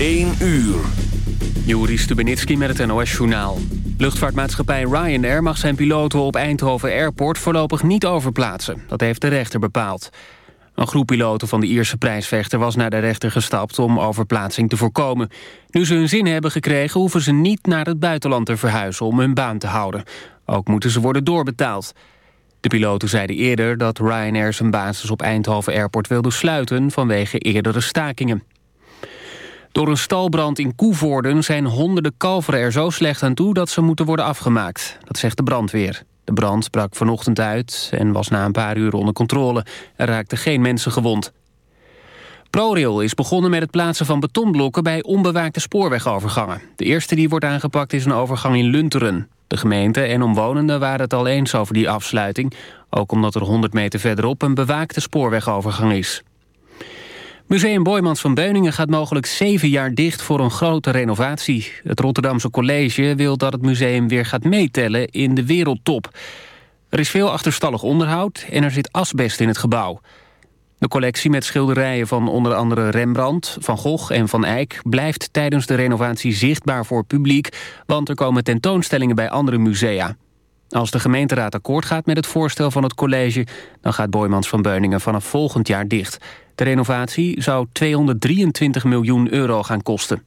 1 uur. Juri Stubenitski met het NOS-journaal. Luchtvaartmaatschappij Ryanair mag zijn piloten op Eindhoven Airport voorlopig niet overplaatsen. Dat heeft de rechter bepaald. Een groep piloten van de Ierse prijsvechter was naar de rechter gestapt om overplaatsing te voorkomen. Nu ze hun zin hebben gekregen hoeven ze niet naar het buitenland te verhuizen om hun baan te houden. Ook moeten ze worden doorbetaald. De piloten zeiden eerder dat Ryanair zijn basis op Eindhoven Airport wilde sluiten vanwege eerdere stakingen. Door een stalbrand in Koevoorden zijn honderden kalveren er zo slecht aan toe... dat ze moeten worden afgemaakt. Dat zegt de brandweer. De brand brak vanochtend uit en was na een paar uur onder controle. Er raakten geen mensen gewond. ProRail is begonnen met het plaatsen van betonblokken... bij onbewaakte spoorwegovergangen. De eerste die wordt aangepakt is een overgang in Lunteren. De gemeente en omwonenden waren het al eens over die afsluiting... ook omdat er 100 meter verderop een bewaakte spoorwegovergang is. Museum Boymans van Beuningen gaat mogelijk zeven jaar dicht voor een grote renovatie. Het Rotterdamse college wil dat het museum weer gaat meetellen in de wereldtop. Er is veel achterstallig onderhoud en er zit asbest in het gebouw. De collectie met schilderijen van onder andere Rembrandt, Van Gogh en Van Eyck... blijft tijdens de renovatie zichtbaar voor publiek... want er komen tentoonstellingen bij andere musea. Als de gemeenteraad akkoord gaat met het voorstel van het college... dan gaat Boymans van Beuningen vanaf volgend jaar dicht. De renovatie zou 223 miljoen euro gaan kosten.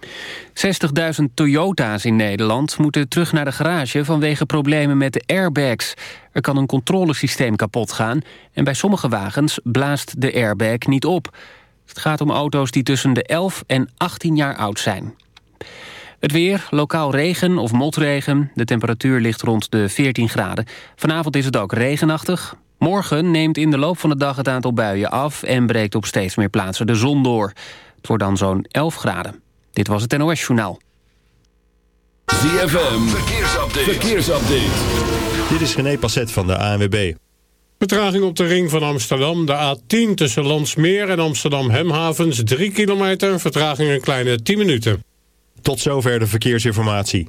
60.000 Toyota's in Nederland moeten terug naar de garage vanwege problemen met de airbags. Er kan een controlesysteem kapot gaan en bij sommige wagens blaast de airbag niet op. Het gaat om auto's die tussen de 11 en 18 jaar oud zijn. Het weer, lokaal regen of motregen. De temperatuur ligt rond de 14 graden. Vanavond is het ook regenachtig. Morgen neemt in de loop van de dag het aantal buien af... en breekt op steeds meer plaatsen de zon door. Het wordt dan zo'n 11 graden. Dit was het NOS Journaal. ZFM, verkeersupdate. verkeersupdate. Dit is René Passet van de ANWB. Vertraging op de ring van Amsterdam. De A10 tussen Landsmeer en Amsterdam Hemhavens. 3 kilometer, vertraging een kleine 10 minuten. Tot zover de verkeersinformatie.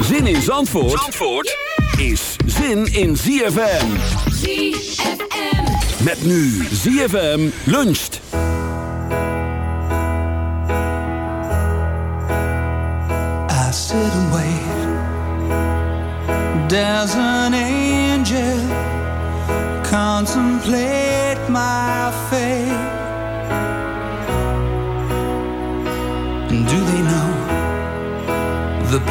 Zin in Zandvoort, Zandvoort is zin in ZFM. ZFM. Met nu ZFM luncht. I sit and wait. There's an angel contemplate my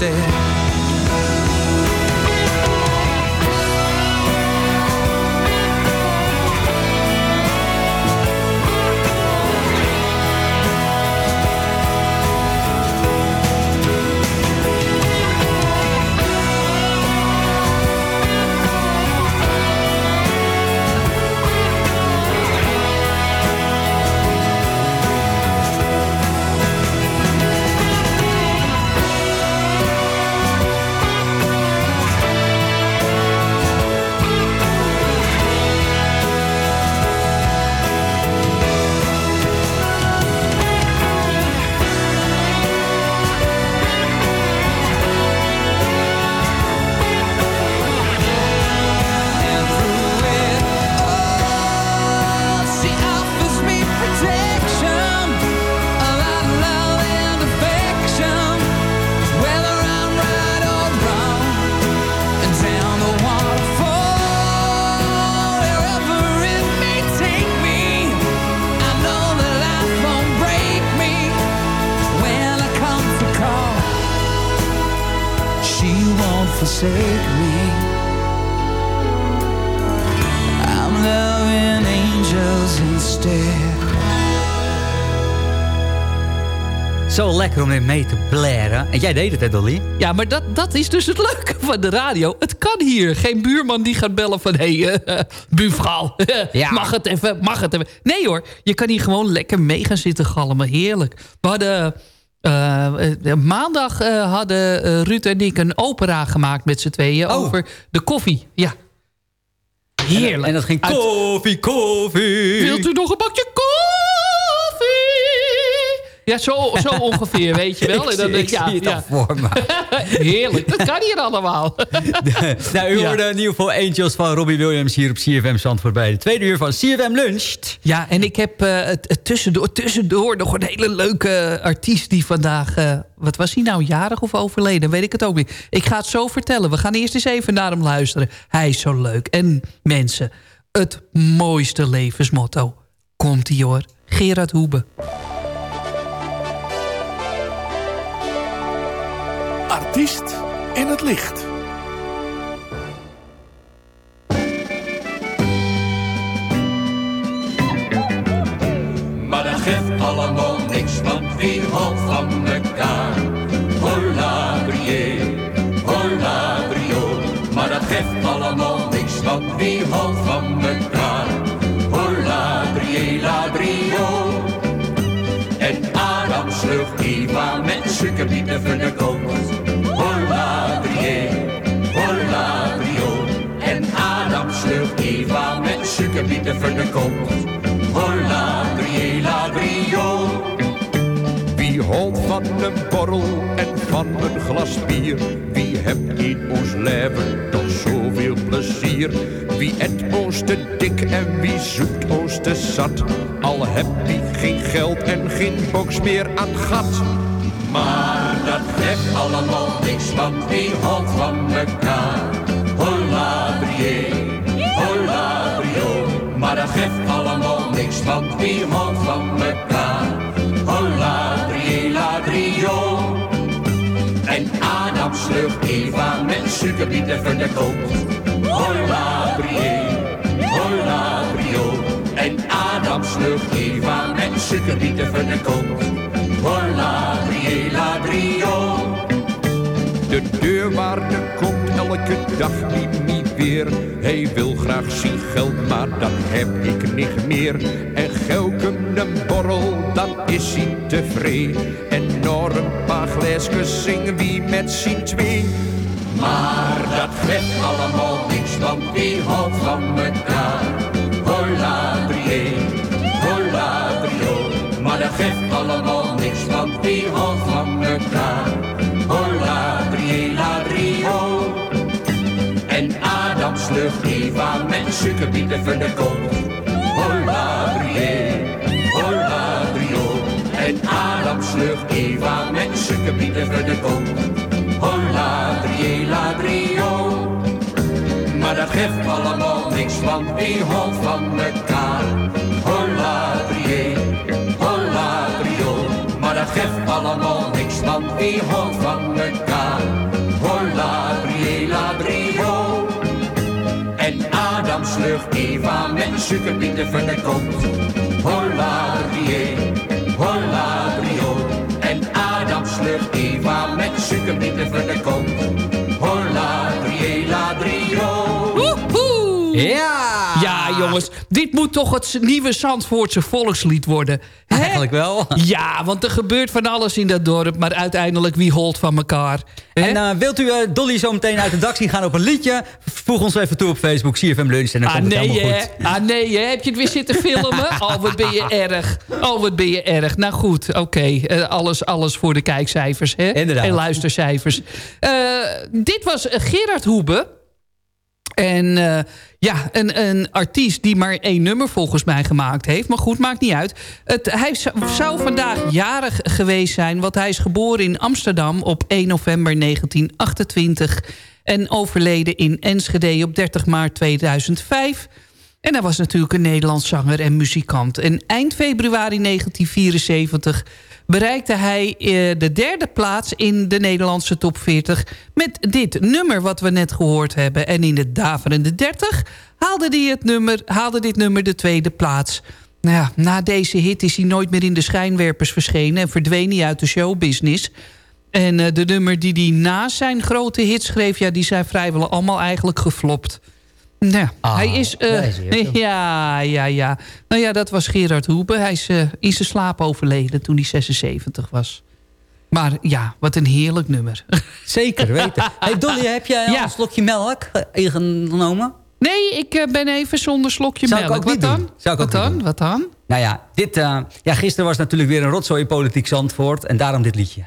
instead. Om mee te blaren. En jij deed het, hè, Dolly? Ja, maar dat, dat is dus het leuke van de radio. Het kan hier. Geen buurman die gaat bellen van... hé, hey, eh, buurvrouw, Ja. mag het even, mag het even. Nee hoor, je kan hier gewoon lekker mee gaan zitten galmen. Heerlijk. We hadden... eh, eh, maandag eh, hadden eh, Ruud en ik een opera gemaakt met z'n tweeën... Oh. over de koffie. Ja. Heerlijk. En dat ging Uit- koffie, koffie. Wilt u nog een bakje koffie? Ja, zo, zo ongeveer, weet je wel. Ik, En dan ik ja, zie het ja. al voor me. Heerlijk, dat kan hier allemaal. nou, u Ja. hoorde in ieder geval Angels van Robbie Williams hier op CFM Zandvoort bij de tweede uur van CFM Luncht. Ja, en ik heb het, het tussendoor, tussendoor nog een hele leuke artiest die vandaag... eh, wat was hij nou, jarig of overleden? Weet ik het ook niet. Ik ga het zo vertellen. We gaan eerst eens even naar hem luisteren. Hij is zo leuk. En mensen, het mooiste levensmotto. Komt-ie hoor. Gerard Hoebe. Artiest in het licht. Maar dat geeft allemaal niks, want wie houdt van elkaar? Hola, brie, hola, brio. Maar dat geeft allemaal niks, want wie houdt van elkaar? Hola, brie, la, brio. En Adam sloeg Eva met suikerbieten van de koot. Van de koot. Hola, la, houdt van een borrel en van een glas bier? Wie hebt in ons leven toch zoveel plezier? Wie et ons te dik en wie zoekt ons te zat? Al heb wie geen geld en geen box meer aan gat. Maar dat geeft allemaal niks, want wie houdt van mekaar? Hola. Geeft allemaal niks, want wie houdt van mekaar? Hola, brie, la, brio. En Adam slucht Eva met suikerbieten voor de kont. Hola, brie, hola, brio. En Adam slucht Eva met suikerbieten voor de kont. Hola, brie, la, brio. De deurwaarde komt elke dag niet, niet Hij wil graag zien geld, maar dat heb ik niet meer. En gelke een borrel, dan is hij tevreden. En nog een paar glaasjes zingen wie met z'n twee. Maar dat geeft allemaal niks, want wie houdt van mekaar? Hola, brie, hola, brio. Maar dat geeft allemaal niks, want wie houdt van mekaar? Hola, Slucht Eva met suikerbieten voor de kont. Hola, brie, hola, brio. En Adam Eva met suikerbieten voor de kont. Hola, brie, la, brio. Maar dat geeft allemaal niks, want wie houdt van mekaar? Hola, brie, hola, brio. Maar dat geeft allemaal niks, want wie houdt van mekaar? Hola, brie, la, brio. En Adam slucht Eva met suikerbieten voor de kont. Hola, brie, hola, brio. En Adam slucht Eva met suikerbieten voor de kont. Hola, brie, la, brio. Ja! Ja, jongens. Dit moet toch het nieuwe Zandvoortse volkslied worden. Hè? Eigenlijk wel. Ja, want er gebeurt van alles in dat dorp. Maar uiteindelijk, wie holt van elkaar? Hè? En eh, wilt u eh, Dolly zo meteen uit het dak zien gaan op een liedje? Voeg ons even toe op Facebook, CFM Lunch. En dan Ah komt het nee, helemaal goed. Ah nee, hè? Heb je het weer zitten filmen? Oh, wat ben je erg. Oh, wat ben je erg. Nou goed, oké. Eh, alles, alles voor de kijkcijfers, hè? Inderdaad. En luistercijfers. Dit was Gerard Hoebe. En eh, ja, een, een artiest die maar één nummer volgens mij gemaakt heeft. Maar goed, maakt niet uit. Het, hij zou- vandaag jarig geweest zijn. Want hij is geboren in Amsterdam op 1 november 1928. En overleden in Enschede op 30 maart 2005. En hij was natuurlijk een Nederlands zanger en muzikant. En eind februari 1974 bereikte hij eh, de derde plaats in de Nederlandse top 40... met dit nummer wat we net gehoord hebben. En in de daverende 30 haalde, hij het nummer, haalde dit nummer de tweede plaats. Nou ja, na deze hit is hij nooit meer in de schijnwerpers verschenen... en verdween hij uit de showbusiness... En eh, de nummer die hij na zijn grote hit schreef... Ja, die zijn vrijwel allemaal eigenlijk geflopt. Ah, hij is... eh, is hij, hè, ja, ja, ja. Nou ja, dat was Gerard Hoebe. Hij is eh, in zijn slaap overleden toen hij 76 was. Maar ja, wat een heerlijk nummer. Zeker weten. Hey Dolly, heb jij Ja. een slokje melk eh, ingenomen? Nee, ik ben even zonder slokje Zou ik melk. ook wat niet dan? doen. Zou ik wat dan? doen. Wat dan? Nou ja, dit, ja, gisteren was natuurlijk weer een rotzooi in politiek Zandvoort. En daarom dit liedje.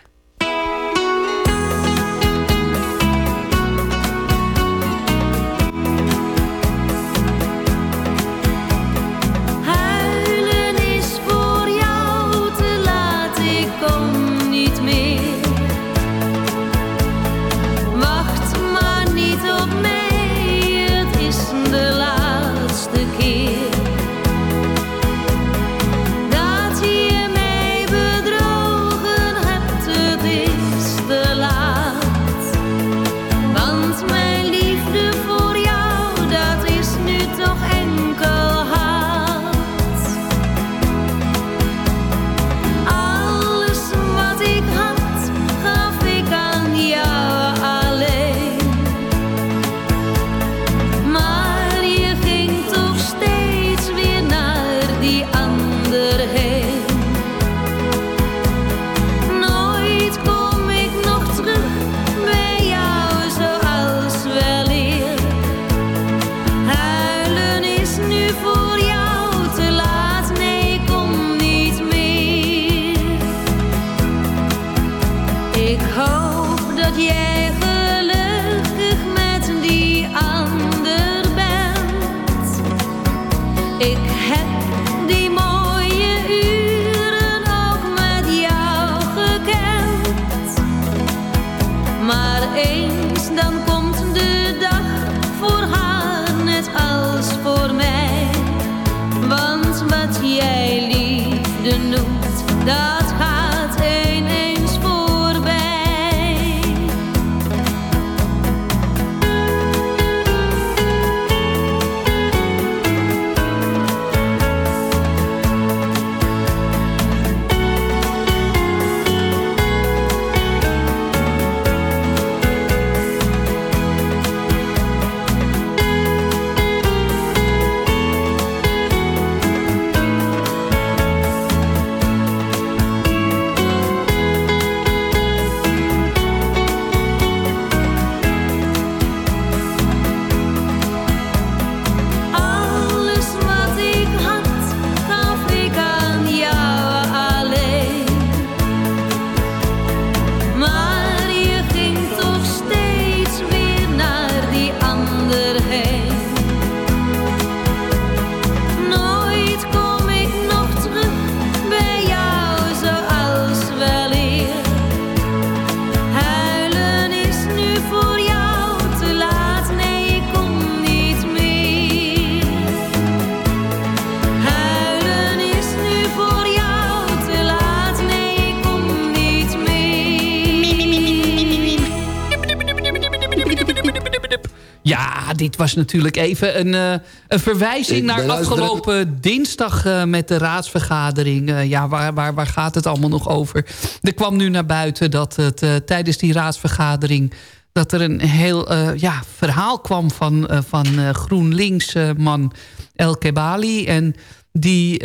Ja, dit was natuurlijk even een, eh, een verwijzing Ik naar afgelopen dinsdag eh, met de raadsvergadering. Eh, ja, waar, waar, waar gaat het allemaal nog over? Er kwam nu naar buiten dat het tijdens die raadsvergadering... dat er een heel ja, verhaal kwam van, van GroenLinks-man El Kebali. En die...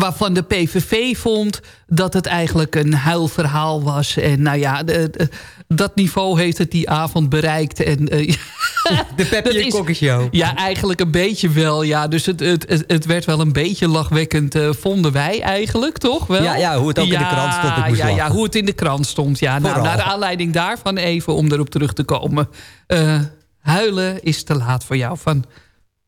waarvan de PVV vond dat het eigenlijk een huilverhaal was. En nou ja, de- de- dat niveau heeft het die avond bereikt. En, eh, De Peppi en Kokkie Show. Ja, eigenlijk een beetje wel. Ja. Dus het, het, het, werd wel een beetje lachwekkend, eh, vonden wij eigenlijk, toch? Wel? Ja, ja, hoe het ook in de krant stond, ik moest ja, ja, hoe het in de krant stond. Ja. Nou, naar de aanleiding daarvan even, om erop terug te komen. Eh, huilen is te laat voor jou. Van,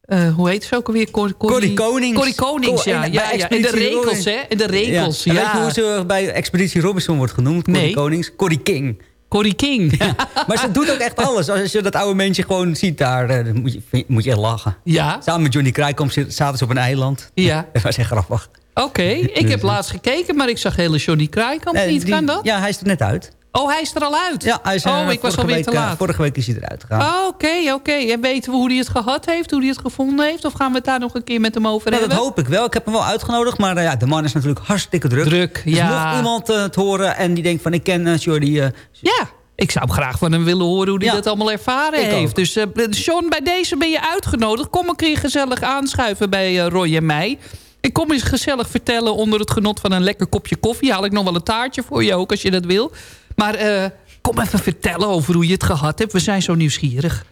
eh, hoe heet ze ook alweer? Cor, Corrie Konings. Corrie Konings, Cor- ja. en ja, bij ja. En de regels, hè? En de regels, ja. Weet je hoe ze bij Expeditie Robinson wordt genoemd? Corrie Nee. Konings? Corrie King. Corrie King. Maar ze doet ook echt alles. Als je dat oude mensje gewoon ziet daar, eh, dan moet je, moet je echt lachen. Ja. Samen met Johnny zit- zaten ze op een eiland. Ja. Dat was echt grappig. Oké, ik heb laatst gekeken, maar ik zag hele Johnny Kraaikamp Nee, niet. die- Kan dat? Ja, hij is er net uit. Oh, hij is er al uit? Ja, hij is, eh, oh, ik was vorige alweer week, te eh, laat. vorige week is hij eruit gegaan. Oh, Oké, oké. En weten we hoe hij het gehad heeft? Hoe hij het gevonden heeft? Of gaan we het daar nog een keer met hem over Nou, dat hebben? hoop ik wel. Ik heb hem wel uitgenodigd. Maar eh, ja, de man is natuurlijk hartstikke druk. Druk, dus ja. mocht iemand eh, het horen en die denkt van... ik ken eh, Jordi... eh, Ja, ik zou graag van hem willen horen hoe hij Ja. dat allemaal ervaren Ik heeft. ook. Dus eh John, bij deze ben je uitgenodigd. Kom een keer gezellig aanschuiven bij eh, Roy en mij. Ik kom eens gezellig vertellen onder het genot van een lekker kopje koffie. Haal ik nog wel een taartje voor je ook als je dat wil. Maar eh, kom even vertellen over hoe je het gehad hebt. We zijn zo nieuwsgierig.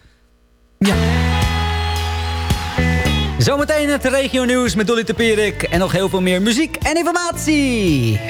Ja. Zometeen het regio nieuws met Dolly Teperik. En nog heel veel meer muziek en informatie.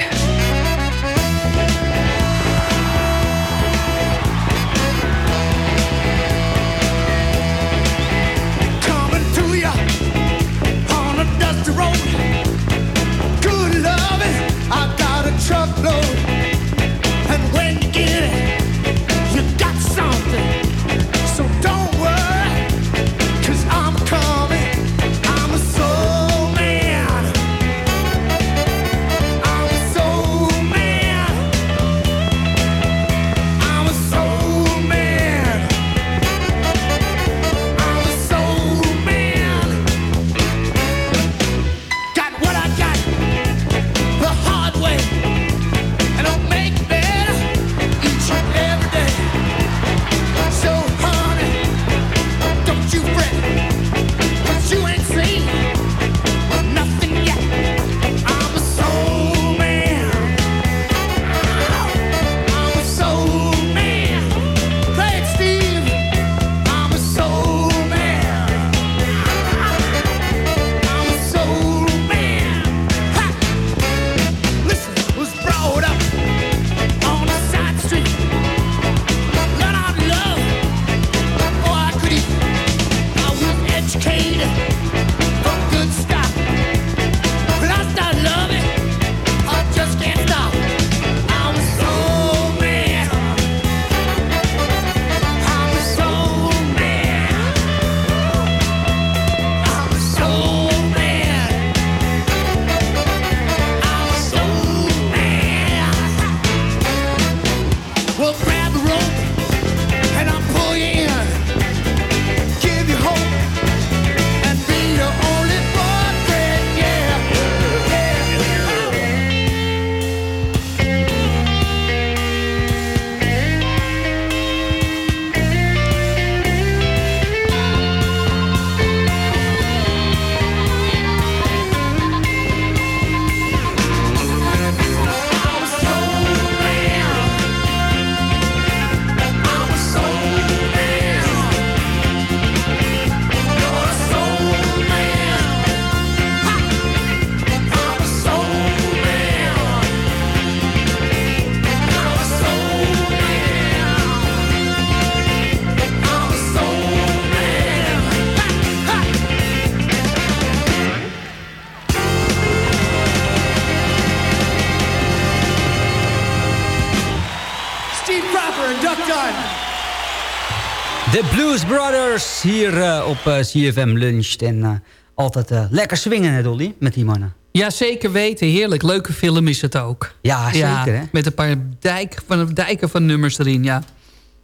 Blues Brothers hier eh, op eh, CFM Lunch. En eh, altijd lekker swingen, hè Dolly, met die mannen. Ja, zeker weten. Heerlijk. Leuke film is het ook. Ja, zeker, hè? Met een paar dijk, van, dijken van nummers erin, ja.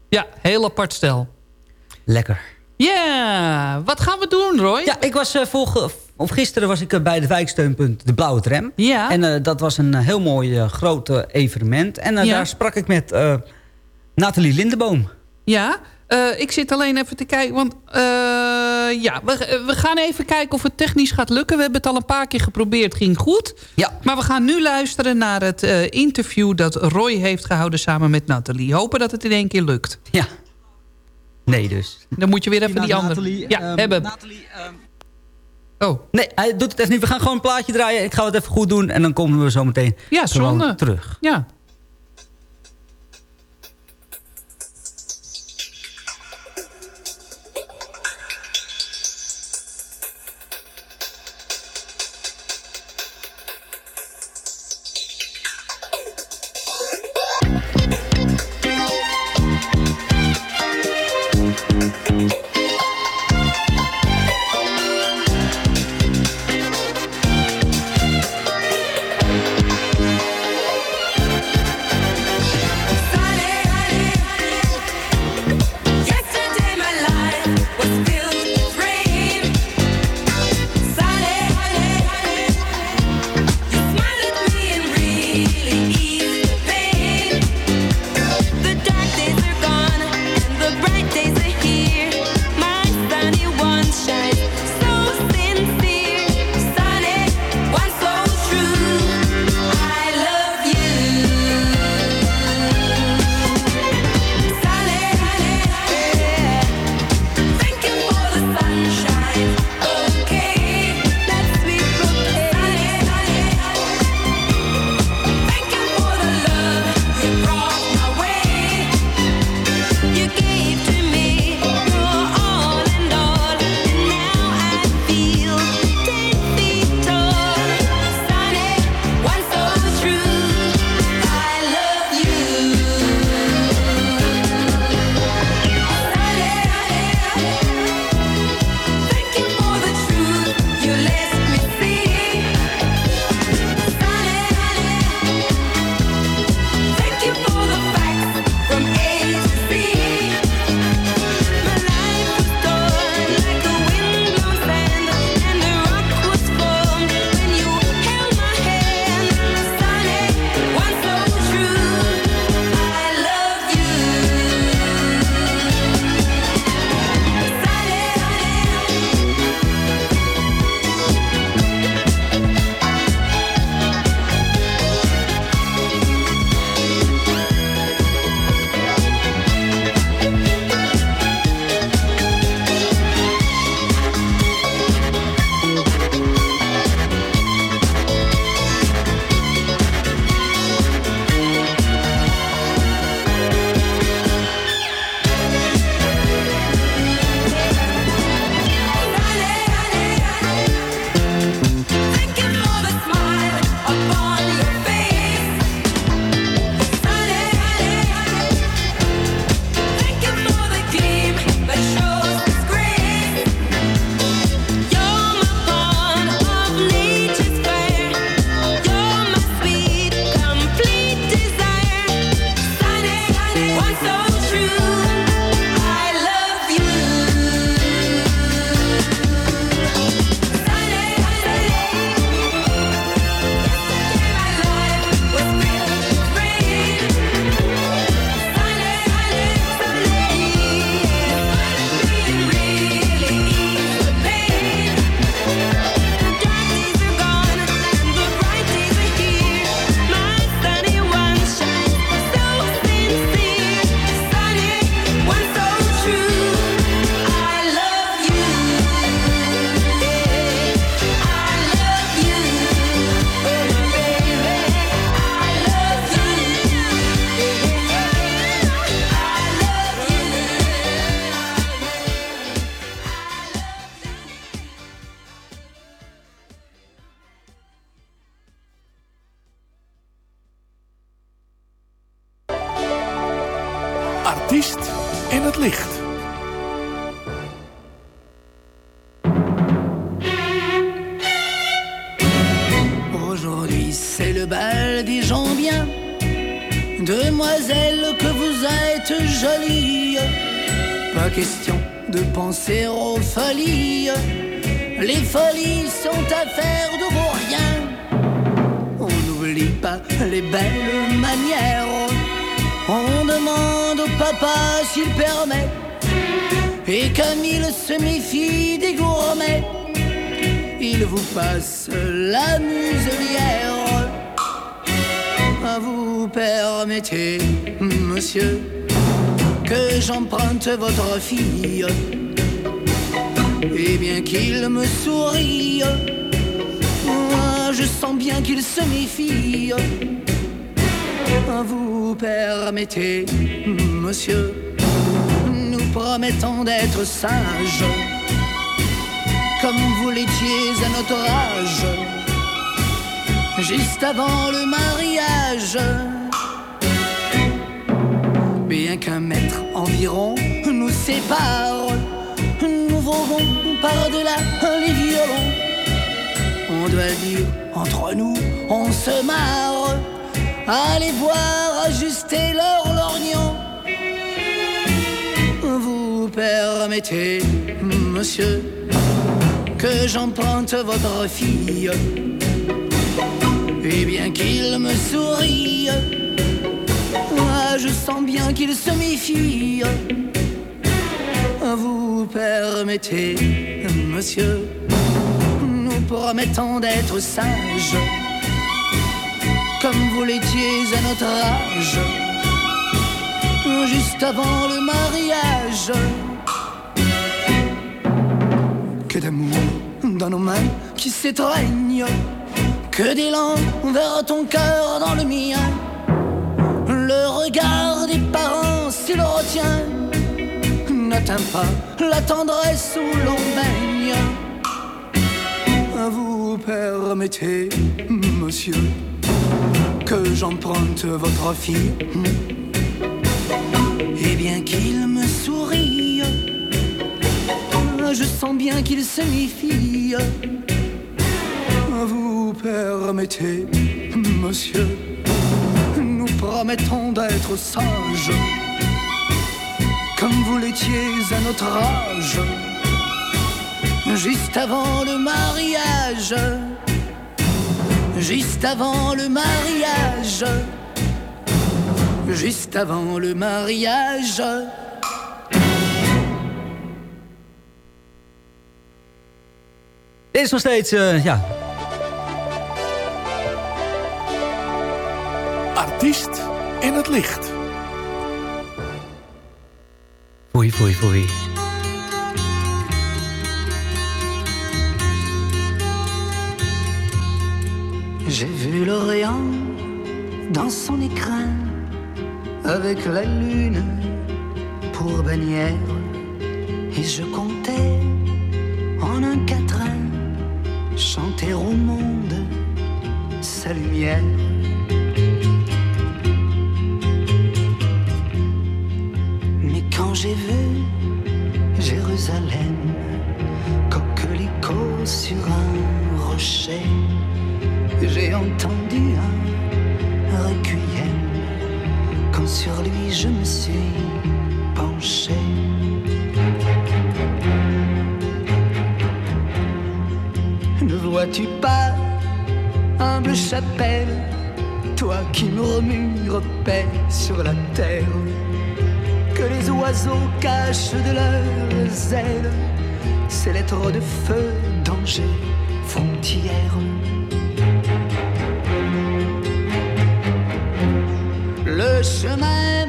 Ja, heel apart stel. Lekker. Ja, wat gaan we doen, Roy? Ja, ik was uh, volge, of gisteren was ik uh, bij de wijksteunpunt De Blauwe Tram. Ja. En uh, dat was een heel mooi groot evenement. En Ja. daar sprak ik met Nathalie Lindeboom. Ja, eh, ik zit alleen even te kijken. Want eh, ja, we, we gaan even kijken of het technisch gaat lukken. We hebben het al een paar keer geprobeerd, ging goed. Ja. Maar we gaan nu luisteren naar het eh, interview dat Roy heeft gehouden samen met Nathalie. Hopen dat het in één keer lukt. Ja. Nee dus. Dan moet je weer even Ja, die andere... Nathalie, ja, ehm, hebben. Nathalie, Oh. Nee, hij doet het even niet. We gaan gewoon een plaatje draaien. Ik ga het even goed doen en dan komen we zo meteen Ja, gewoon zonde. terug. Ja. Les folies sont affaires de vos riens. On n'oublie pas les belles manières. On demande au papa s'il permet. Et comme il se méfie des gourmets, il vous passe la muselière. Vous permettez, monsieur, que j'emprunte votre fille. Et bien qu'il me sourie, moi je sens bien qu'il se méfie. Vous permettez, monsieur, nous promettons d'être sages, comme vous l'étiez à notre âge, juste avant le mariage. Bien qu'un mètre environ nous sépare, par-delà les violons. On doit dire, entre nous, on se marre. Allez voir ajuster leur lorgnon. Vous permettez, monsieur, que j'emprunte votre fille. Et bien qu'il me sourie, moi je sens bien qu'il se méfie. Vous permettez, monsieur, nous promettons d'être sages, comme vous l'étiez à notre âge, juste avant le mariage. Que d'amour dans nos mains qui s'étreignent, que d'élan vers ton cœur dans le mien. Le regard des parents, s'il le retient, la tendresse où l'on baigne. Vous permettez, monsieur, que j'emprunte votre fille? Et bien qu'il me sourie, je sens bien qu'il se méfie. Vous permettez, monsieur, nous promettons d'être sages, comme vous l'étiez à notre âge, juste avant le mariage, juste avant le mariage, juste avant le mariage. Dit is nog steeds, uh, ja... Artiest in het licht. Foei, foei, foei. J'ai vu l'Orient dans son écrin avec la lune pour bannière et je comptais en un quatrain chanter au monde sa lumière. J'ai vu Jérusalem, coquelicot sur un rocher, j'ai entendu un requiem quand sur lui je me suis penché. Ne vois-tu pas, humble chapelle, toi qui murmures paix sur la terre, que les oiseaux cachent de leurs ailes ces lettres de feu, danger, frontière. Le chemin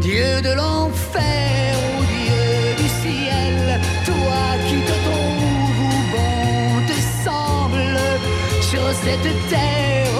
Dieu de l'enfer, ô Dieu du ciel, toi qui te trouves où bon te semble, sur cette terre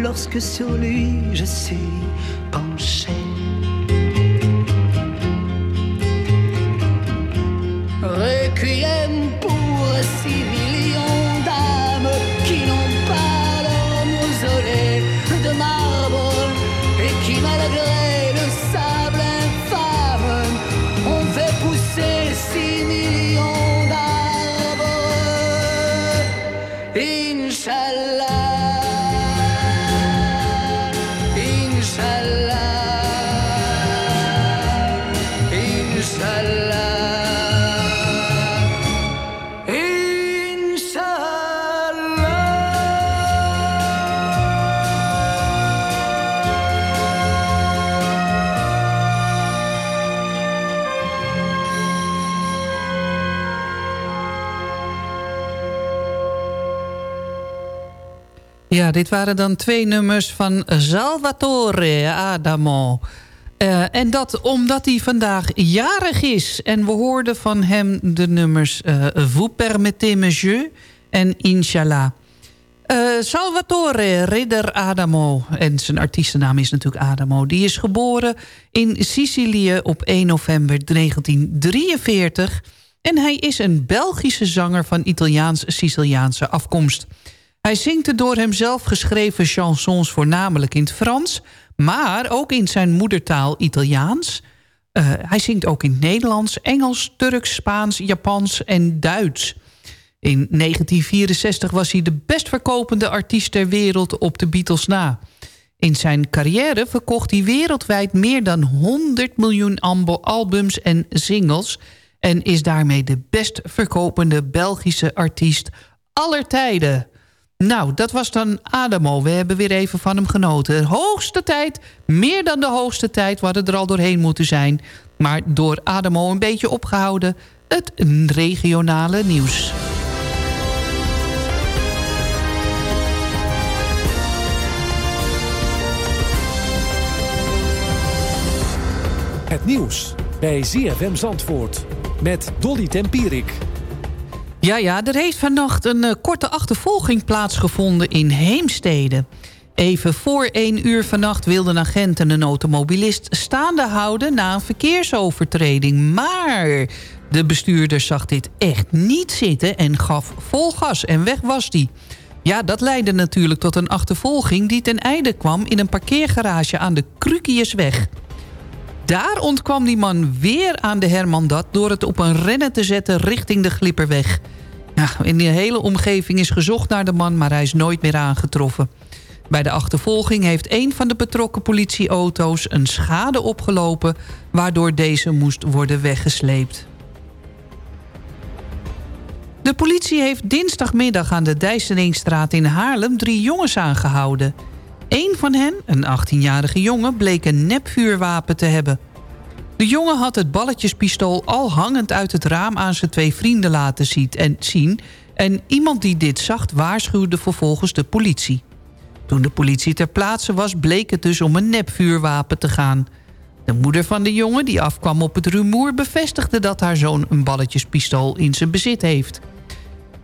lorsque sur lui je suis penché. Requiem pour six dit waren dan twee nummers van Salvatore Adamo. Eh, en dat omdat hij vandaag jarig is. En we hoorden van hem de nummers eh Vous permettez monsieur en Inshallah. Eh, Salvatore Ridder Adamo, en zijn artiestennaam is natuurlijk Adamo... die is geboren in Sicilië op 1 november 1943... en hij is een Belgische zanger van Italiaans-Siciliaanse afkomst. Hij zingt de door hemzelf geschreven chansons voornamelijk in het Frans... maar ook in zijn moedertaal Italiaans... Uh, hij zingt ook in het Nederlands, Engels, Turks, Spaans, Japans en Duits. In 1964 was hij de best verkopende artiest ter wereld op de Beatles na. In zijn carrière verkocht hij wereldwijd meer dan 100 miljoen albums en singles... en is daarmee de best verkopende Belgische artiest aller tijden. Nou, dat was dan Adamo. We hebben weer even van hem genoten. Hoogste tijd, meer dan de hoogste tijd... hadden er al doorheen moeten zijn. Maar door Adamo een beetje opgehouden... het regionale nieuws. Het nieuws bij ZFM Zandvoort met Dolly Tempierik. Ja, ja, er heeft vannacht een uh, korte achtervolging plaatsgevonden in Heemstede. Even voor 1 uur vannacht wilden agenten een automobilist staande houden... na een verkeersovertreding. Maar de bestuurder zag dit echt niet zitten en gaf vol gas en weg was die. Ja, dat leidde natuurlijk tot een achtervolging die ten einde kwam... in een parkeergarage aan de Krukiusweg. Daar ontkwam die man weer aan de Hermandat... door het op een rennen te zetten richting de Glipperweg. In de hele omgeving is gezocht naar de man... maar hij is nooit meer aangetroffen. Bij de achtervolging heeft een van de betrokken politieauto's... een schade opgelopen... waardoor deze moest worden weggesleept. De politie heeft dinsdagmiddag aan de Dijsselingstraat in Haarlem... drie jongens aangehouden. Eén van hen, een 18-jarige jongen, bleek een nepvuurwapen te hebben. De jongen had het balletjespistool al hangend uit het raam... aan zijn twee vrienden laten zien... en iemand die dit zag waarschuwde vervolgens de politie. Toen de politie ter plaatse was, bleek het dus om een nepvuurwapen te gaan. De moeder van de jongen, die afkwam op het rumoer... bevestigde dat haar zoon een balletjespistool in zijn bezit heeft.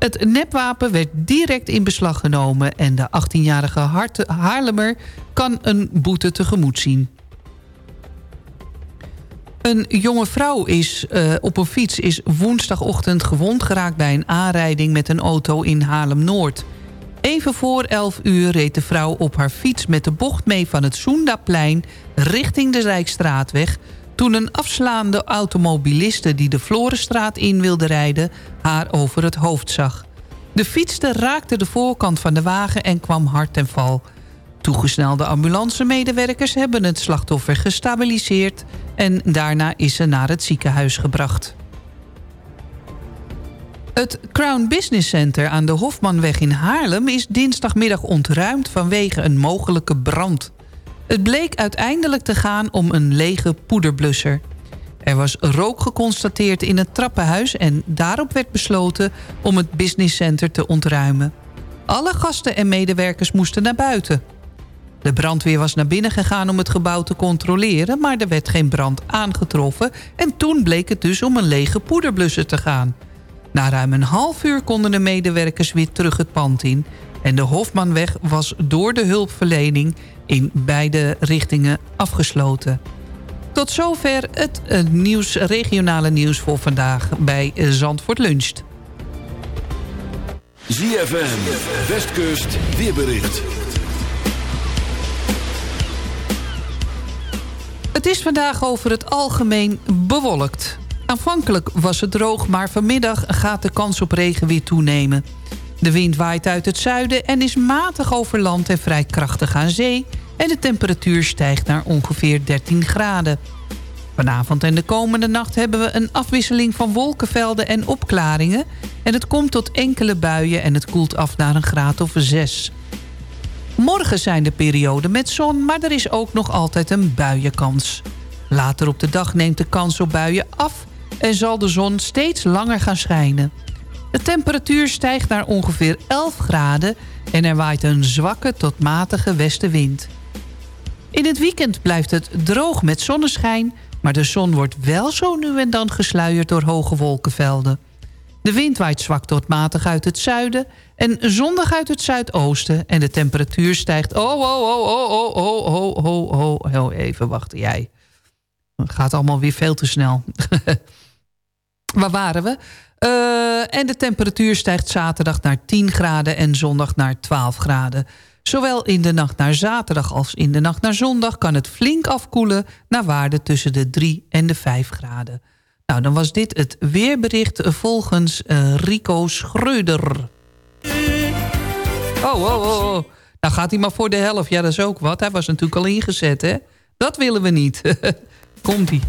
Het nepwapen werd direct in beslag genomen... en de 18-jarige Haarlemmer kan een boete tegemoet zien. Een jonge vrouw is uh, op een fiets is woensdagochtend gewond geraakt... bij een aanrijding met een auto in Haarlem-Noord. Even voor 11 uur reed de vrouw op haar fiets met de bocht mee van het Soendaplein... richting de Rijkstraatweg... toen een afslaande automobiliste die de Florenstraat in wilde rijden... haar over het hoofd zag. De fietste raakte de voorkant van de wagen en kwam hard ten val. Toegesnelde ambulancemedewerkers hebben het slachtoffer gestabiliseerd... en daarna is ze naar het ziekenhuis gebracht. Het Crown Business Center aan de Hofmanweg in Haarlem... is dinsdagmiddag ontruimd vanwege een mogelijke brand. Het bleek uiteindelijk te gaan om een lege poederblusser. Er was rook geconstateerd in het trappenhuis... en daarop werd besloten om het business center te ontruimen. Alle gasten en medewerkers moesten naar buiten. De brandweer was naar binnen gegaan om het gebouw te controleren... maar er werd geen brand aangetroffen... en toen bleek het dus om een lege poederblusser te gaan... Na ruim een half uur konden de medewerkers weer terug het pand in... en de Hofmanweg was door de hulpverlening in beide richtingen afgesloten. Tot zover het nieuws, regionale nieuws voor vandaag bij Zandvoort Luncht. ZFM, Westkust, weerbericht. Het is vandaag over het algemeen bewolkt. Aanvankelijk was het droog, maar vanmiddag gaat de kans op regen weer toenemen. De wind waait uit het zuiden en is matig over land en vrij krachtig aan zee... en de temperatuur stijgt naar ongeveer 13 graden. Vanavond en de komende nacht hebben we een afwisseling van wolkenvelden en opklaringen... en het komt tot enkele buien en het koelt af naar een graad of 6. Morgen zijn de perioden met zon, maar er is ook nog altijd een buienkans. Later op de dag neemt de kans op buien af en zal de zon steeds langer gaan schijnen. De temperatuur stijgt naar ongeveer 11 graden en er waait een zwakke tot matige westenwind. In het weekend blijft het droog met zonneschijn... maar de zon wordt wel zo nu en dan gesluierd door hoge wolkenvelden. De wind waait zwak tot matig uit het zuiden... en zondag uit het zuidoosten en de temperatuur stijgt... oh, oh, oh, oh, oh, oh, oh, oh, oh, oh, even wachten jij. Het gaat allemaal weer veel te snel. Waar waren we? Uh, en de temperatuur stijgt zaterdag naar 10 graden en zondag naar 12 graden. Zowel in de nacht naar zaterdag als in de nacht naar zondag... kan het flink afkoelen naar waarde tussen de 3 en de 5 graden. Nou, dan was dit het weerbericht volgens uh, Rico Schreuder. Oh, oh, oh, oh. Nou gaat hij maar voor de helft. Ja, dat is ook wat. Hij was natuurlijk al ingezet, hè? Dat willen we niet. Komt-ie.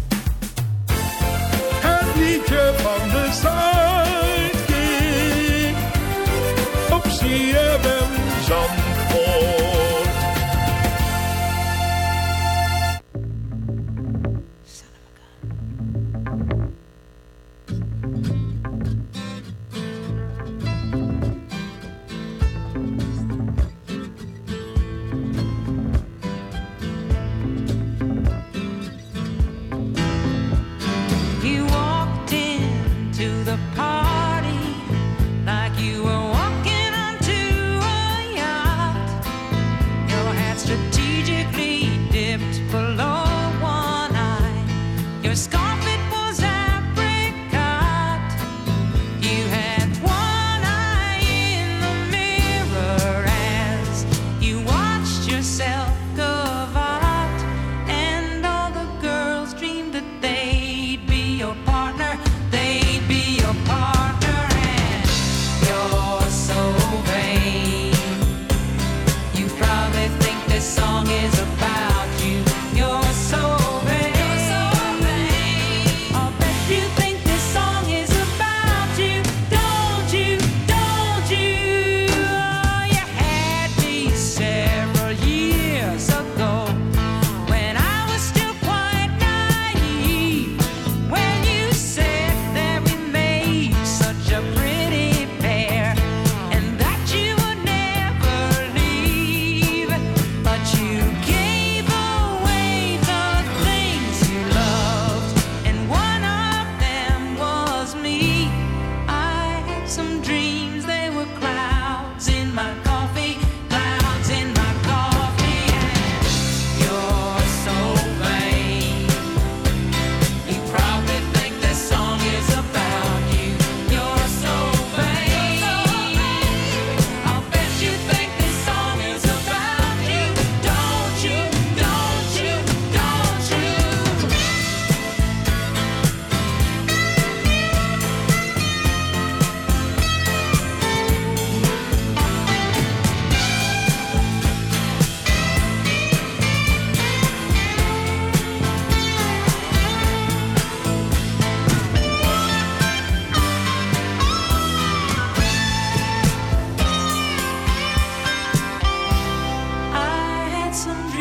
Het liedje van de Zuidkiek. Op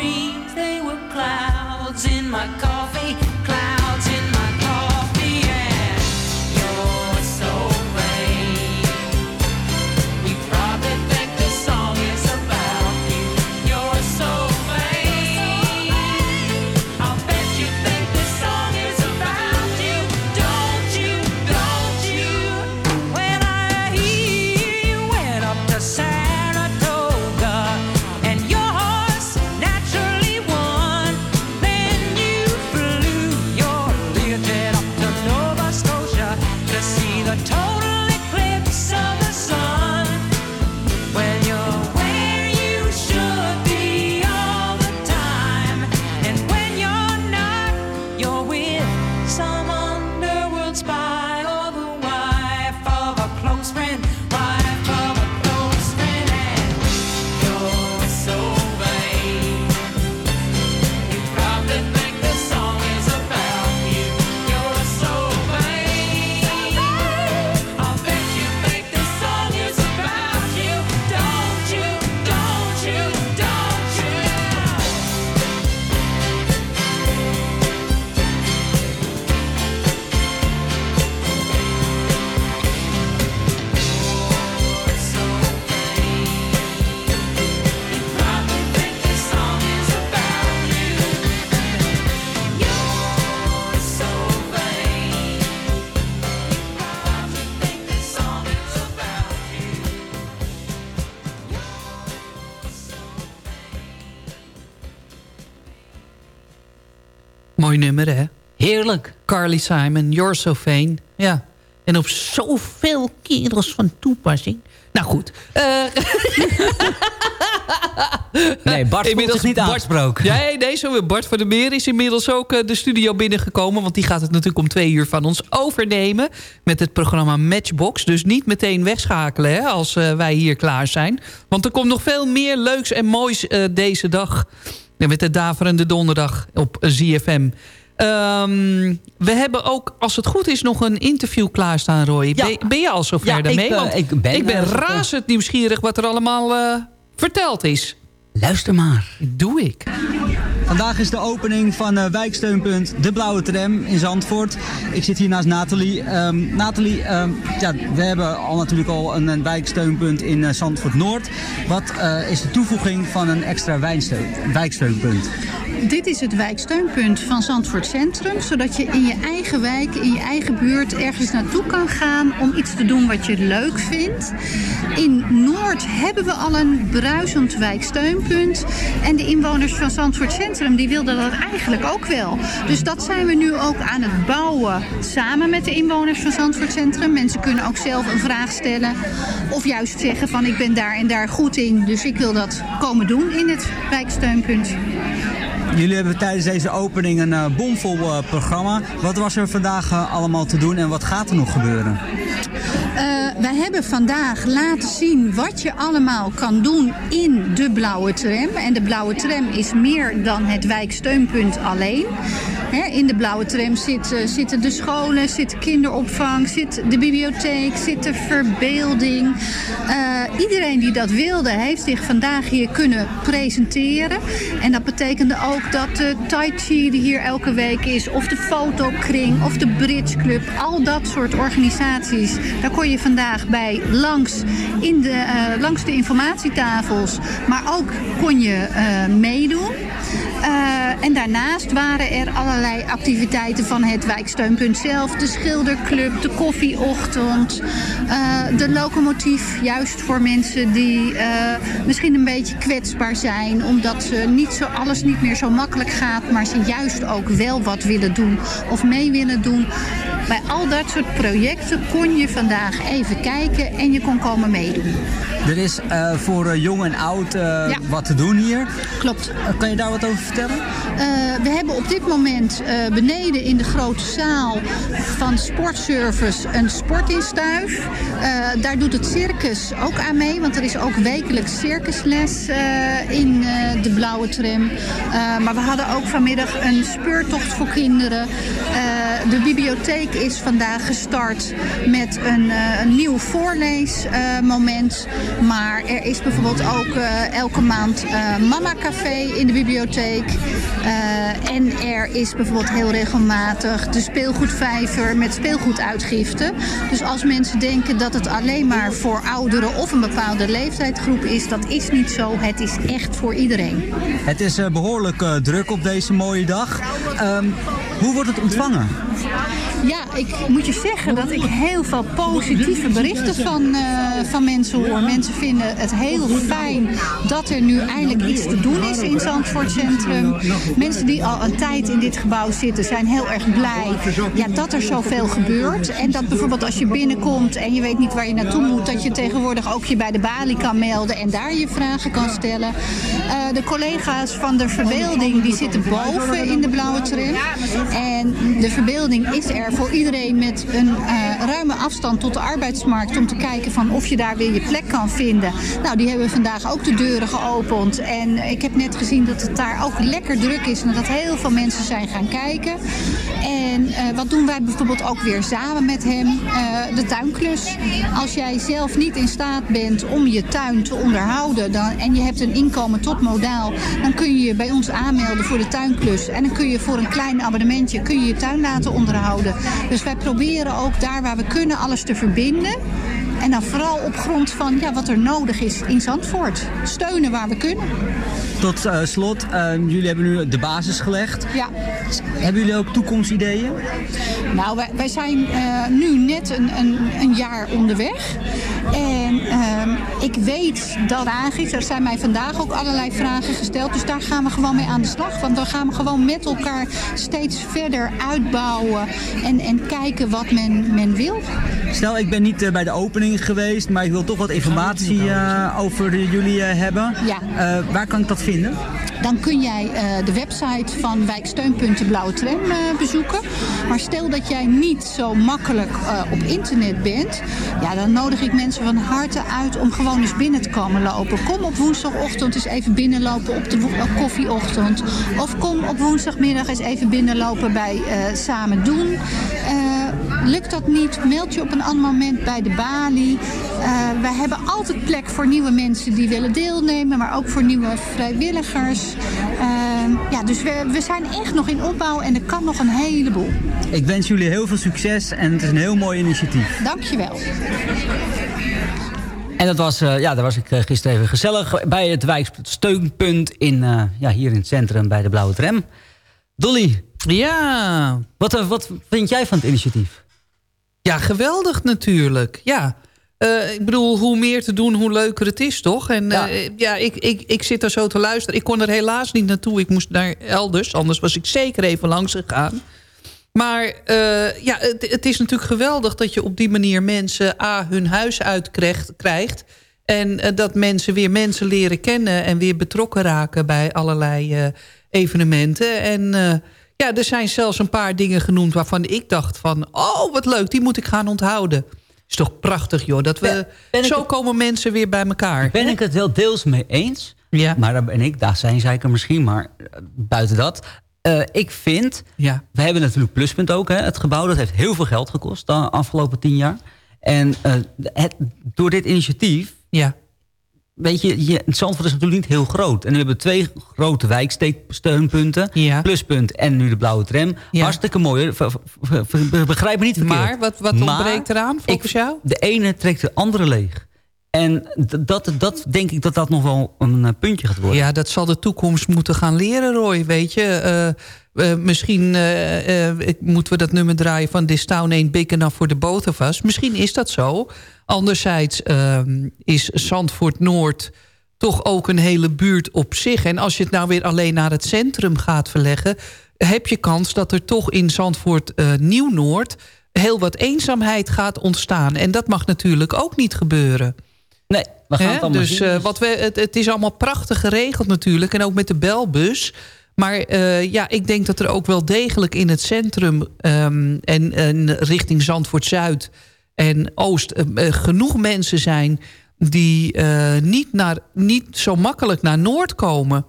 dreams, they were clouds in my coffee, Carly Simon, You're So Vain. Ja. En op zoveel kerels van toepassing. Nou goed. Eh, Nee, Bart voelt zich niet aangesproken. Ja, nee, zo, Bart van der Meer is inmiddels ook eh, de studio binnengekomen. Want die gaat het natuurlijk om twee uur van ons overnemen. Met het programma Matchbox. Dus niet meteen wegschakelen hè, als eh, wij hier klaar zijn. Want er komt nog veel meer leuks en moois deze dag. Met de Daverende Donderdag op ZFM. Ehm, we hebben ook, als het goed is, nog een interview klaarstaan, Roy. Ben, ben je al zover Ja, daarmee? eh, ik ben, ik ben eh, razend nieuwsgierig wat er allemaal eh, verteld is. Luister maar. Doe ik. Vandaag is de opening van eh, wijksteunpunt De Blauwe Tram in Zandvoort. Ik zit hier naast Nathalie. Ehm, Nathalie, ehm, ja, we hebben al natuurlijk al een, een wijksteunpunt in eh, Zandvoort Noord. Wat eh, is de toevoeging van een extra wijnsteun, wijksteunpunt? Dit is het wijksteunpunt van Zandvoort Centrum. Zodat je in je eigen wijk, in je eigen buurt ergens naartoe kan gaan om iets te doen wat je leuk vindt. In Noord hebben we al een bruisend wijksteunpunt. En de inwoners van Zandvoort Centrum die wilden dat eigenlijk ook wel. Dus dat zijn we nu ook aan het bouwen samen met de inwoners van Zandvoort Centrum. Mensen kunnen ook zelf een vraag stellen. Of juist zeggen van ik ben daar en daar goed in. Dus ik wil dat komen doen in het wijksteunpunt. Jullie hebben tijdens deze opening een eh, bomvol eh, programma. Wat was er vandaag eh, allemaal te doen en wat gaat er nog gebeuren? Wij hebben vandaag laten zien wat je allemaal kan doen in de blauwe tram. En de blauwe tram is meer dan het wijksteunpunt alleen. Hè, in de blauwe tram eh, zitten de scholen, zit de kinderopvang, zit de bibliotheek, zit de verbeelding. Eh, iedereen die dat wilde heeft zich vandaag hier kunnen presenteren. En dat betekende ook dat de Tai Chi die hier elke week is, of de fotokring, of de Bridge Club, al dat soort organisaties, daar kon je vandaag bij langs, in de, eh, langs de informatietafels. Maar ook kon je meedoen. Eh, en daarnaast waren er allerlei activiteiten van het wijksteunpunt zelf. De schilderclub, de koffieochtend, eh, de locomotief. Juist voor mensen die eh, misschien een beetje kwetsbaar zijn. Omdat ze niet zo, alles niet meer zo makkelijk gaat. Maar ze juist ook wel wat willen doen of mee willen doen. Bij al dat soort projecten kon je vandaag even kijken en je kon komen meedoen. Er is eh, voor eh, jong en oud eh, wat te doen hier. Klopt. kan je daar wat over vertellen? We hebben op dit moment beneden in de grote zaal van Sportservice een sportinstuif. Daar doet het circus ook aan mee, want er is ook wekelijks circusles in de blauwe tram. Maar we hadden ook vanmiddag een speurtocht voor kinderen. De bibliotheek is vandaag gestart met een, eh, een nieuw voorleesmoment. maar er is bijvoorbeeld ook eh, elke maand eh, Mama Café in de bibliotheek. En er is bijvoorbeeld heel regelmatig de speelgoedvijver met speelgoeduitgifte. Dus als mensen denken dat het alleen maar voor ouderen of een bepaalde leeftijdsgroep is, dat is niet zo. Het is echt voor iedereen. Het is eh, behoorlijk eh, druk op deze mooie dag. Ehm, hoe wordt het ontvangen? Ja, ik moet je zeggen dat ik heel veel positieve berichten van, eh, van mensen hoor. Mensen vinden het heel fijn dat er nu eindelijk iets te doen is in Zandvoort Centrum. Mensen die al een tijd in dit gebouw zitten zijn heel erg blij ja, dat er zoveel gebeurt. En dat bijvoorbeeld als je binnenkomt en je weet niet waar je naartoe moet... dat je tegenwoordig ook je bij de balie kan melden en daar je vragen kan stellen. Eh, de collega's van de verbeelding die zitten boven in de blauwe tram. En de verbeelding is er voor iedereen met een eh, ruime afstand tot de arbeidsmarkt... om te kijken van of je daar weer je plek kan vinden. Nou, die hebben vandaag ook de deuren geopend. En ik heb net gezien dat het daar ook lekker druk is... en dat heel veel mensen zijn gaan kijken. En eh, wat doen wij bijvoorbeeld ook weer samen met hem? Eh, de tuinklus. Als jij zelf niet in staat bent om je tuin te onderhouden... Dan, en je hebt een inkomen tot modaal... dan kun je je bij ons aanmelden voor de tuinklus. En dan kun je voor een klein abonnementje kun je, je tuin laten onderhouden. Dus wij proberen ook daar waar we kunnen alles te verbinden... En dan vooral op grond van ja, wat er nodig is in Zandvoort. Steunen waar we kunnen. Tot eh, slot, eh, jullie hebben nu de basis gelegd. Ja. Hebben jullie ook toekomstideeën? Nou, wij, wij zijn eh, nu net een, een, een jaar onderweg. En ehm, ik weet dat vraag is. Er zijn mij vandaag ook allerlei vragen gesteld. Dus daar gaan we gewoon mee aan de slag. Want dan gaan we gewoon met elkaar steeds verder uitbouwen. En, en kijken wat men, men wil. Stel, ik ben niet eh, bij de opening geweest, maar ik wil toch wat informatie eh, over jullie hebben. Ja. Eh, waar kan ik dat vinden? Dan kun jij eh, de website van wijksteunpunten Blauwe Tram eh, bezoeken. Maar stel dat jij niet zo makkelijk eh, op internet bent. Ja, dan nodig ik mensen van harte uit om gewoon eens binnen te komen lopen. Kom op woensdagochtend eens even binnenlopen op de koffieochtend. Of kom op woensdagmiddag eens even binnenlopen bij Samen Doen. Lukt dat niet, meld je op een ander moment bij de balie. Wij hebben altijd plek voor nieuwe mensen die willen deelnemen, maar ook voor nieuwe vrijwilligers. Eh, ja, dus we, we zijn echt nog in opbouw en er kan nog een heleboel. Ik wens jullie heel veel succes en het is een heel mooi initiatief. Dankjewel. En dat was, eh, ja, daar was ik eh, gisteren even gezellig bij het wijksteunpunt in, eh, ja, hier in het centrum bij de Blauwe Tram. Dolly. Ja. Wat, wat vind jij van het initiatief? Ja, geweldig natuurlijk. Ja. Eh, ik bedoel, hoe meer te doen, hoe leuker het is, toch? En ja, ja ik, ik, ik zit er zo te luisteren. Ik kon er helaas niet naartoe. Ik moest naar elders, anders was ik zeker even langs gegaan. Maar eh, ja, het, het is natuurlijk geweldig dat je op die manier mensen... A, hun huis uitkrijgt krijgt, en eh, dat mensen weer mensen leren kennen... en weer betrokken raken bij allerlei eh, evenementen. En eh, ja, er zijn zelfs een paar dingen genoemd waarvan ik dacht van... oh, wat leuk, die moet ik gaan onthouden. Is toch prachtig, joh. Dat we, zo komen mensen weer bij elkaar. Ben ik het wel deels mee eens. Ja. Maar daar ben ik, daar zijn zij er misschien, maar eh, buiten dat. eh, ik vind, ja. we hebben natuurlijk Pluspunt ook. Hè, het gebouw, dat heeft heel veel geld gekost de afgelopen tien jaar. En eh, het, door dit initiatief... Ja. Weet je, je, Zandvoort is natuurlijk niet heel groot. En we hebben twee grote wijksteunpunten. Pluspunt en nu de blauwe tram. Hartstikke mooi. Begrijp me niet verkeerd. Maar wat, wat Maar ontbreekt eraan volgens ik- jou? De ene trekt de andere leeg. En dat, dat denk ik dat dat nog wel een eh, puntje gaat worden. Ja, dat zal de toekomst moeten gaan leren, Roy. Weet je, Eh, eh, misschien moeten we dat nummer draaien van This Town Ain't Big Enough for the Both of Us. Misschien is dat zo. Anderzijds ehm, is Zandvoort Noord toch ook een hele buurt op zich. En als je het nou weer alleen naar het centrum gaat verleggen... heb je kans dat er toch in Zandvoort eh, Nieuw-Noord... heel wat eenzaamheid gaat ontstaan. En dat mag natuurlijk ook niet gebeuren. Nee, we gaan Hè? het allemaal dus zien. eh, wat we, het, het is allemaal prachtig geregeld natuurlijk. En ook met de belbus. Maar eh, ja, ik denk dat er ook wel degelijk in het centrum... ehm, en, en richting Zandvoort-Zuid en Oost... eh, eh, genoeg mensen zijn die eh, niet, naar, niet zo makkelijk naar Noord komen...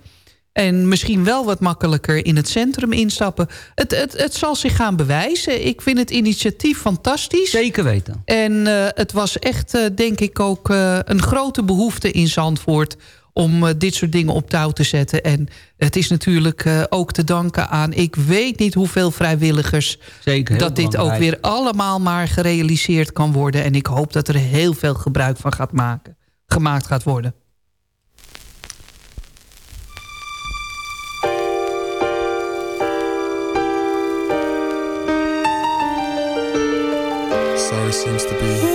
En misschien wel wat makkelijker in het centrum instappen. Het, het, het zal zich gaan bewijzen. Ik vind het initiatief fantastisch. Zeker weten. En het was echt, denk ik, ook een grote behoefte in Zandvoort... om eh, dit soort dingen op touw te zetten. En het is natuurlijk eh, ook te danken aan... ik weet niet hoeveel vrijwilligers... Zeker, dat dit ook weer allemaal maar gerealiseerd kan worden. En ik hoop dat er heel veel gebruik van gaat maken, gemaakt gaat worden. Sorry seems to be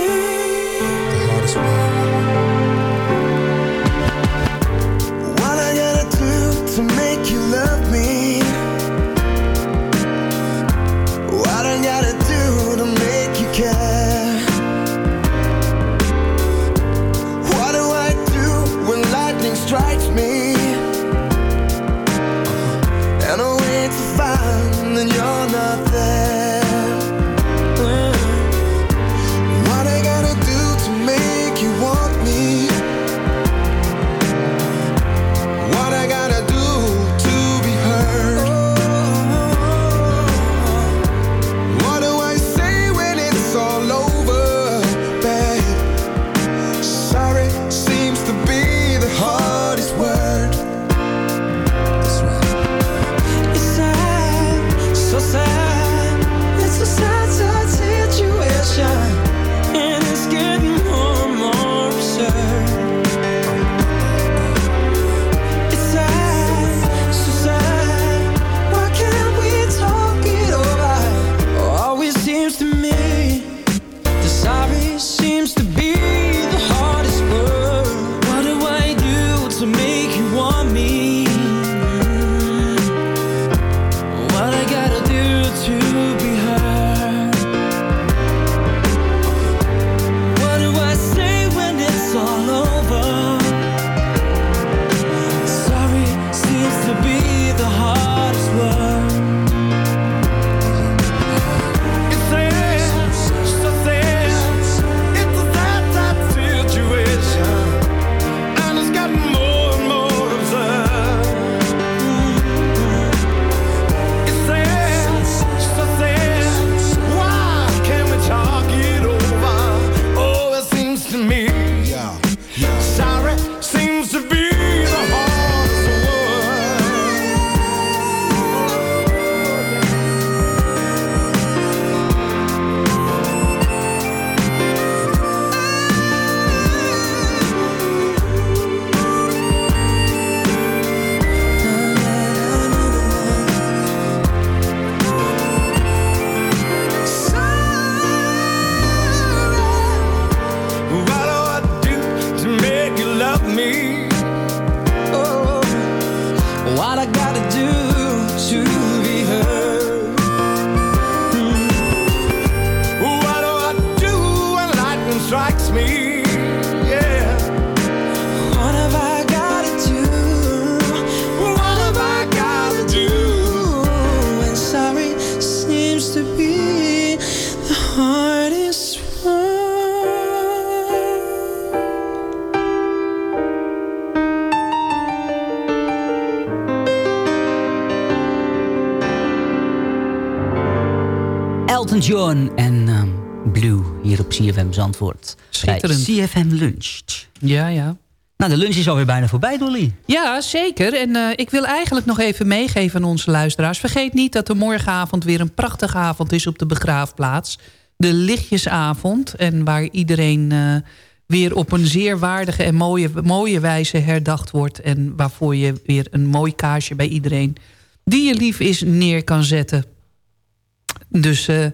John en ehm, Blue hier op CFM Zandvoort. Schitterend. Bij CFM Lunch. Ja, ja. Nou, de lunch is alweer bijna voorbij, Dolly. Ja, zeker. En eh, ik wil eigenlijk nog even meegeven aan onze luisteraars. Vergeet niet dat er morgenavond weer een prachtige avond is op de begraafplaats. De lichtjesavond. En waar iedereen eh, weer op een zeer waardige en mooie, mooie wijze herdacht wordt. En waarvoor je weer een mooi kaarsje bij iedereen die je lief is neer kan zetten. Dus... Uh,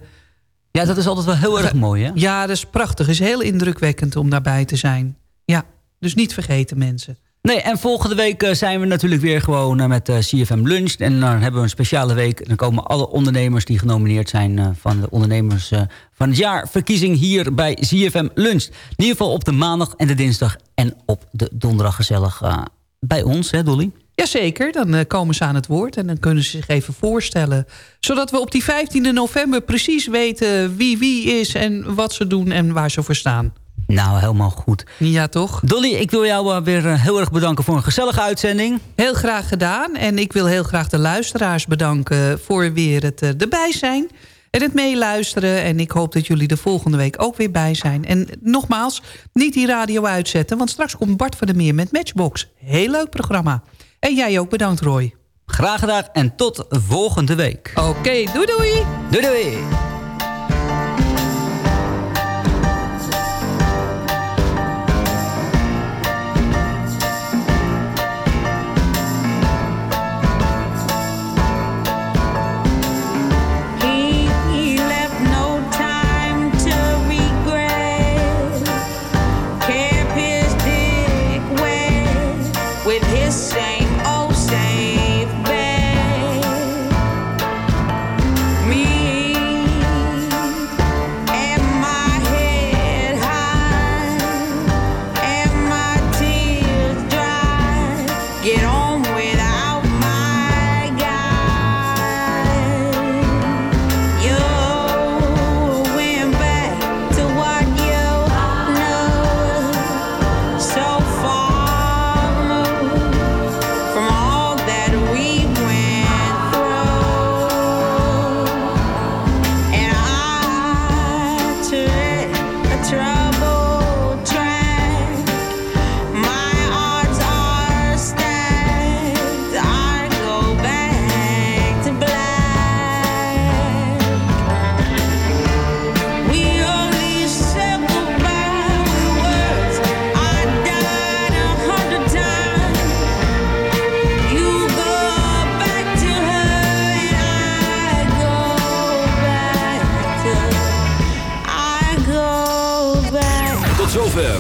ja, dat is altijd wel heel erg mooi, hè? Ja, dat is prachtig. Het is heel indrukwekkend om daarbij te zijn. Ja, dus niet vergeten mensen. Nee, en volgende week uh, zijn we natuurlijk weer gewoon uh, met uh, CFM Lunch. En dan hebben we een speciale week. Dan komen alle ondernemers die genomineerd zijn... van de ondernemers van het jaar verkiezing hier bij CFM Lunch. In ieder geval op de maandag en de dinsdag en op de donderdag gezellig bij ons, hè Dolly? Jazeker, dan komen ze aan het woord en dan kunnen ze zich even voorstellen. Zodat we op die 15e november precies weten wie wie is... en wat ze doen en waar ze voor staan. Nou, helemaal goed. Ja, toch? Dolly, ik wil jou weer heel erg bedanken voor een gezellige uitzending. Heel graag gedaan. En ik wil heel graag de luisteraars bedanken voor weer het erbij zijn. En het meeluisteren. En ik hoop dat jullie de volgende week ook weer bij zijn. En nogmaals, niet die radio uitzetten. Want straks komt Bart van der Meer met Matchbox. Heel leuk programma. En jij ook bedankt, Roy. Graag gedaan en tot volgende week. Oké, okay, doei doei. Doei doei.